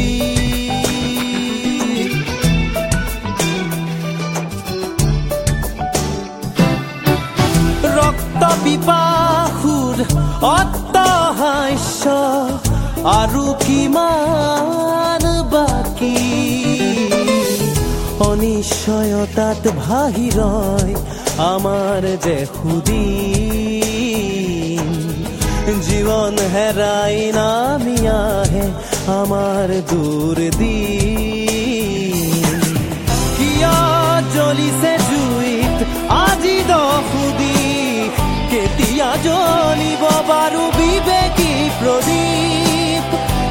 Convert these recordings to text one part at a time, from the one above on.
নবী রক্ত বিবাহুর অত্যাহাস্য আৰু কিমান বাকী? অনিশ্চয়তাত ভাহি রয় আমার যে সুদিন জীবন হেরাই নামিয়া হে আহে আমাৰ দুৰ্দিন কিয় জ্বলিছে জুইত, আজি দশুদিশ কেতিয়া জ্বলিব বাৰু বিবেকী প্ৰদীপ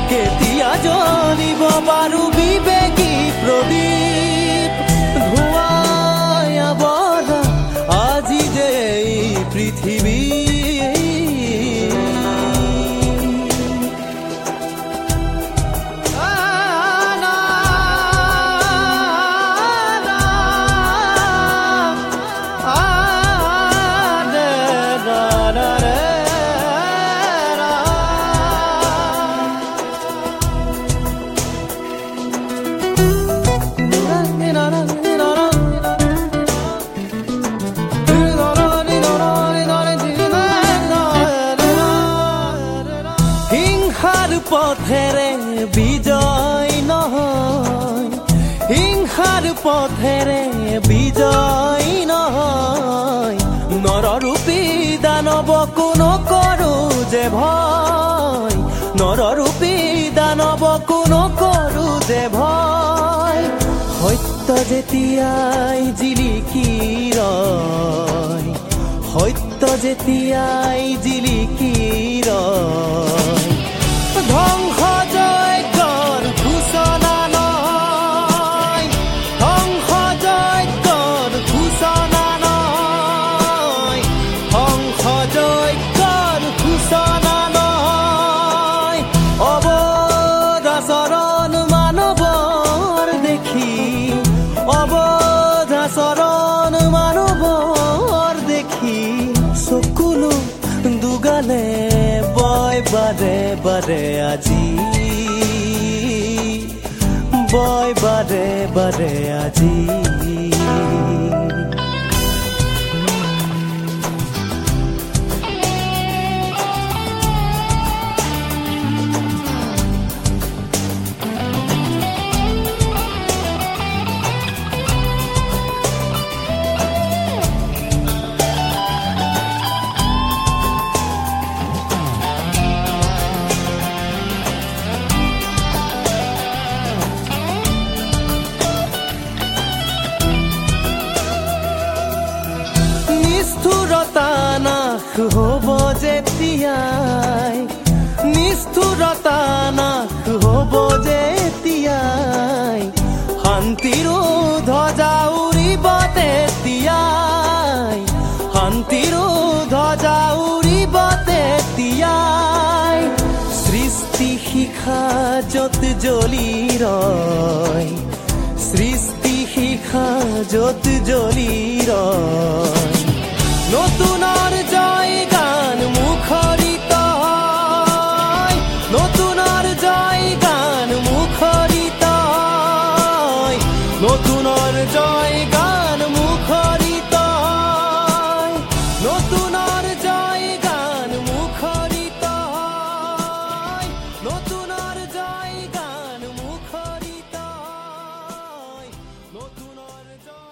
কেতিয়া জ্বলিব বাৰু বিবেকী প্ৰদীপ ধোঁৱাই আজি যে পৃথিৱী হিংসাৰ পথেৰে বিজয় নহয়। হিংসাৰ পথেৰে বিজয় নহয়। নৰৰূপী দানৱ কোনো কৰো যে ভয়। নৰৰূপী দানৱ কোনো কৰো যে ভয়। সত্য যেতিয়াই জিলিকি ৰয়। সত্য যেতিয়াই জিলিকি ৰয়। ধ্বংস যজ্ঞৰ ঘোষণা নহয় ধ্বংস যজ্ঞৰ ঘোষণা নহয় ধ্বংস যজ্ঞৰ ঘোষণা নহয় অবধ আচৰণ মানৱৰ দেখি অবধ বাৰে বাৰে আজি বয় বাৰে বাৰে আজি নিষ্ঠুৰতা নাশ হ'ব যেতিয়াই নিষ্ঠুৰতা নাশ হ'ব যেতিয়াই শান্তিৰো ধ্বজা উৰিব তেতিয়াই শান্তিৰো ধ্বজা উৰিব তেতিয়াই সৃষ্টি শিখা য'ত জ্বলি ৰয় সৃষ্টি শিখা য'ত জ্বলি ৰয় No tu no retorno